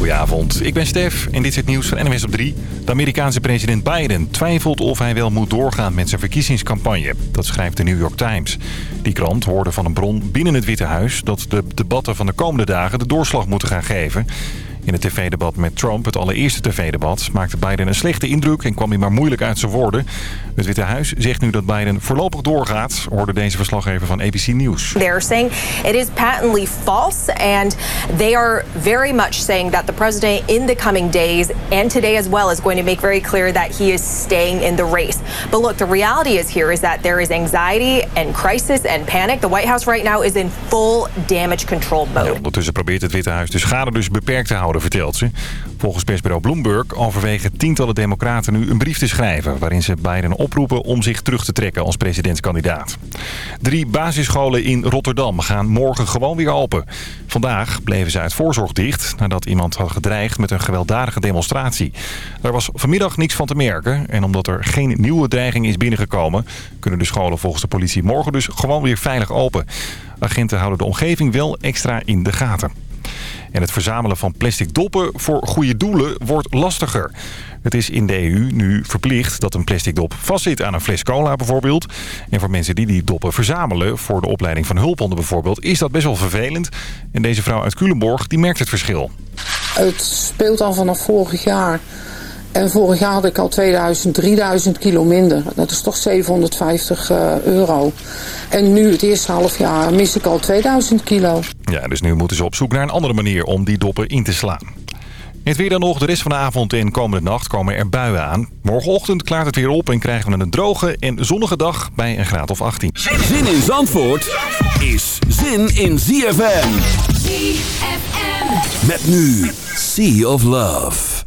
Goedenavond, ik ben Stef en dit is het nieuws van NWS op 3. De Amerikaanse president Biden twijfelt of hij wel moet doorgaan met zijn verkiezingscampagne. Dat schrijft de New York Times. Die krant hoorde van een bron binnen het Witte Huis... dat de debatten van de komende dagen de doorslag moeten gaan geven. In het tv-debat met Trump, het allereerste tv-debat, maakte Biden een slechte indruk en kwam hij maar moeilijk uit zijn woorden. Het Witte Huis zegt nu dat Biden voorlopig doorgaat, hoorde deze verslaggever van ABC News. They are saying it is patently false and they are very much saying that the president in the coming days and today as well is going to make very clear that he is staying in the race. But look, the reality is here is that there is anxiety and crisis and panic. The White House right now is in full damage control mode. Ja, ondertussen probeert het Witte Huis de schade dus beperkt te houden, vertelt ze. Volgens persbureau Bloomberg overwegen tientallen democraten nu een brief te schrijven... waarin ze Biden oproepen om zich terug te trekken als presidentskandidaat. Drie basisscholen in Rotterdam gaan morgen gewoon weer open. Vandaag bleven ze uit voorzorg dicht nadat iemand had gedreigd met een gewelddadige demonstratie. Daar was vanmiddag niks van te merken en omdat er geen nieuwe dreiging is binnengekomen... kunnen de scholen volgens de politie morgen dus gewoon weer veilig open. Agenten houden de omgeving wel extra in de gaten. En het verzamelen van plastic doppen voor goede doelen wordt lastiger. Het is in de EU nu verplicht dat een plastic dop vastzit aan een fles cola bijvoorbeeld. En voor mensen die die doppen verzamelen voor de opleiding van hulphonden bijvoorbeeld... is dat best wel vervelend. En deze vrouw uit Culemborg die merkt het verschil. Het speelt al vanaf vorig jaar. En vorig jaar had ik al 2000, 3000 kilo minder. Dat is toch 750 uh, euro. En nu, het eerste half jaar, mis ik al 2000 kilo. Ja, dus nu moeten ze op zoek naar een andere manier om die doppen in te slaan. Het weer dan nog. De rest van de avond en komende nacht komen er buien aan. Morgenochtend klaart het weer op en krijgen we een droge en zonnige dag bij een graad of 18. Zin in Zandvoort is zin in ZFM. ZFM. Met nu Sea of Love.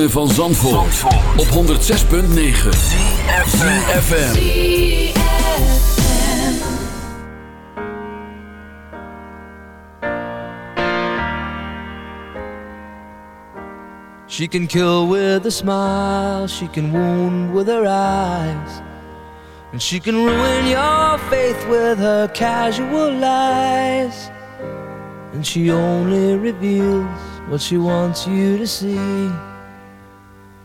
Ritme van Zandvoort, Zandvoort. op 106.9 CFFM She can kill with a smile She can wound with her eyes And she can ruin your faith with her casual lies And she only reveals what she wants you to see.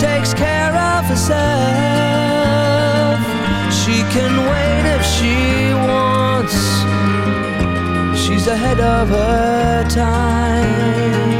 Takes care of herself. She can wait if she wants. She's ahead of her time.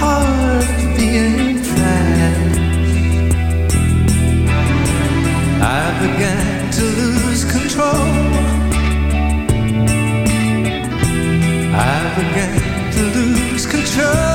heart being fast. I began to lose control. I began to lose control.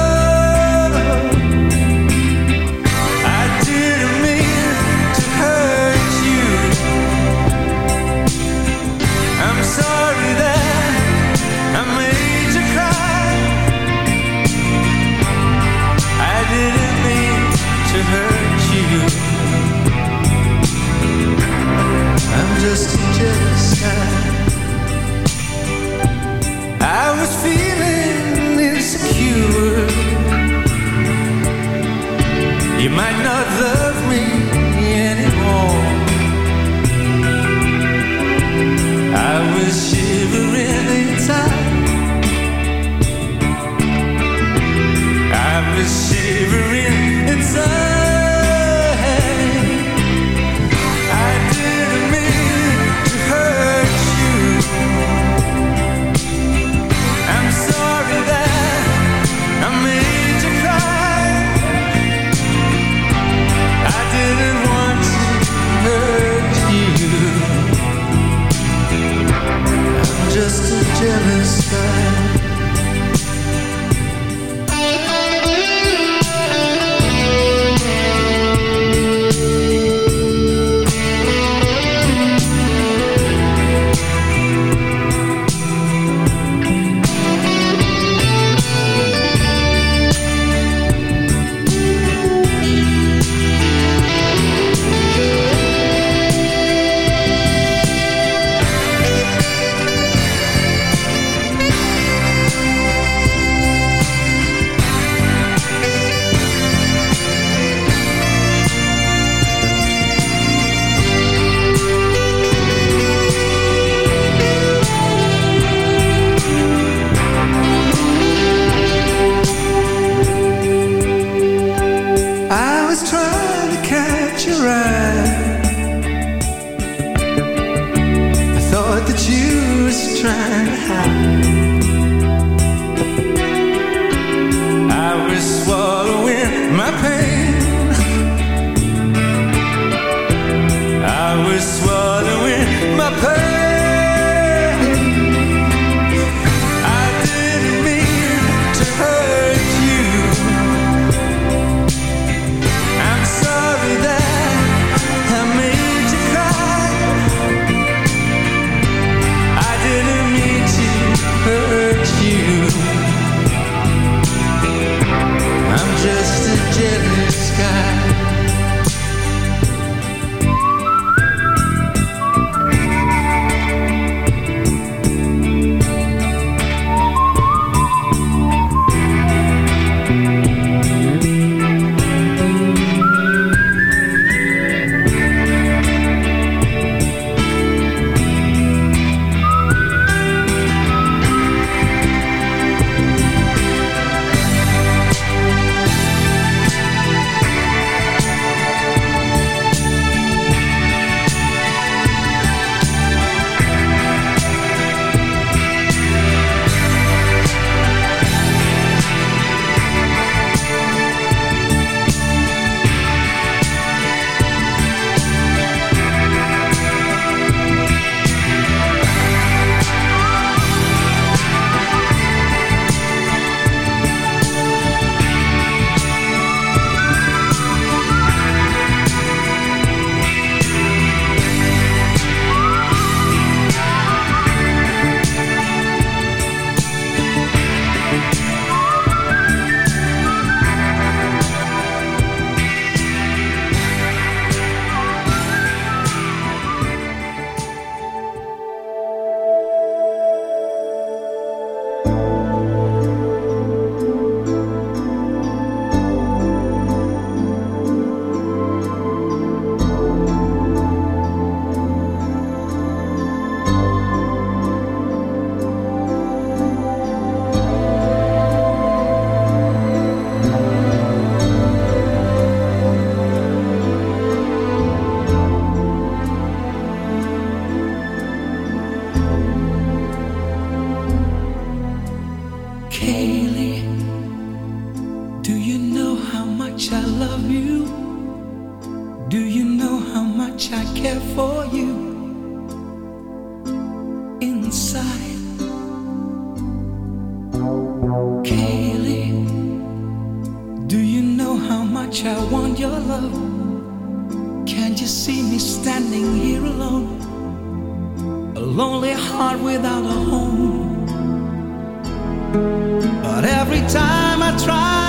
much I want your love. Can't you see me standing here alone? A lonely heart without a home. But every time I try.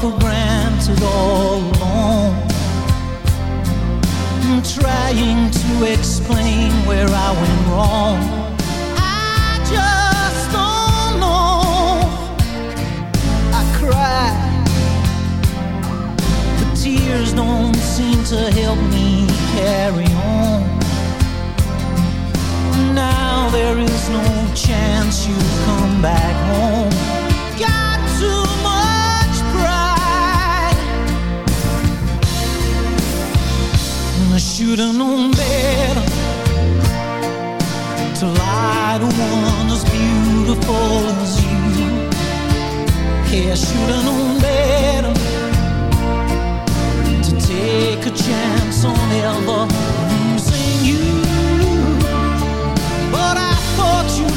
for granted all along. I'm trying to explain where I went wrong. I just don't know. I cry, but tears don't seem to help me carry on. Now there is no chance you come back home. I should've known better to lie to one as beautiful as you. Yeah, I should've known better to take a chance on ever losing you. But I thought you'd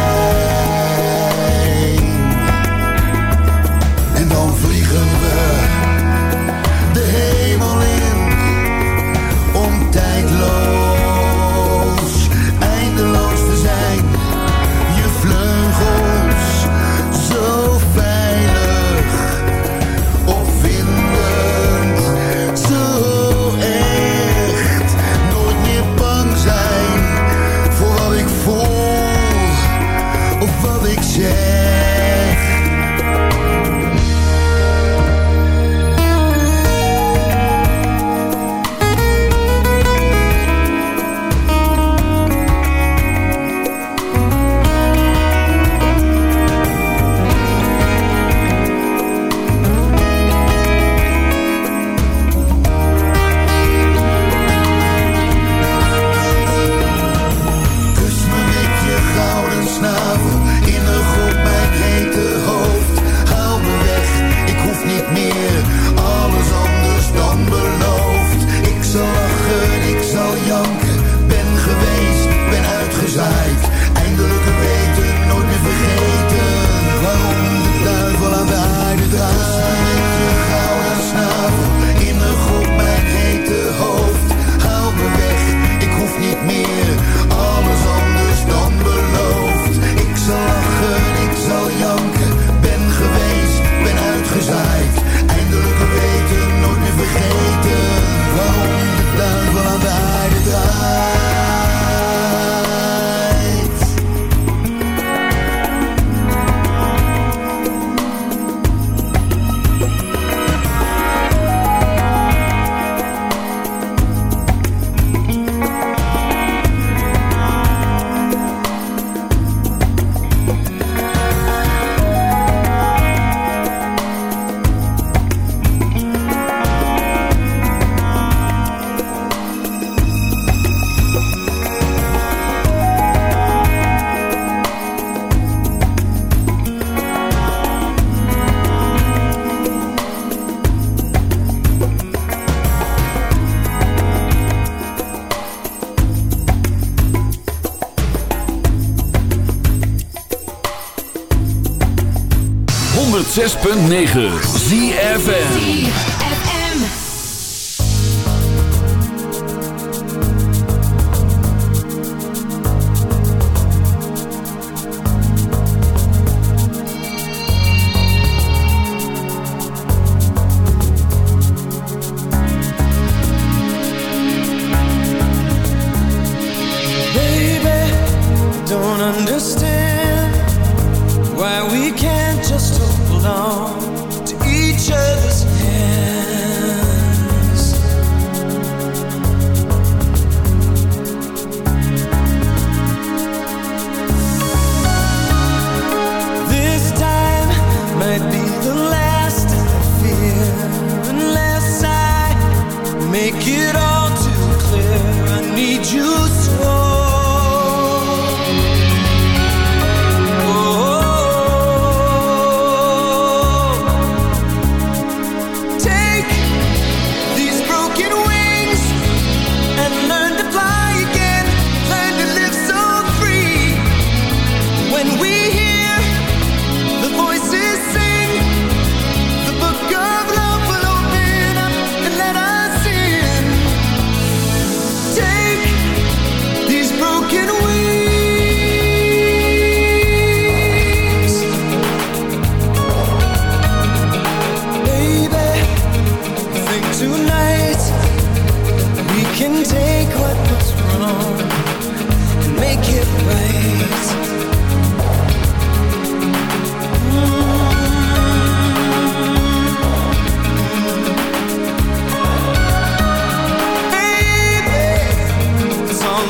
106.9 ZFN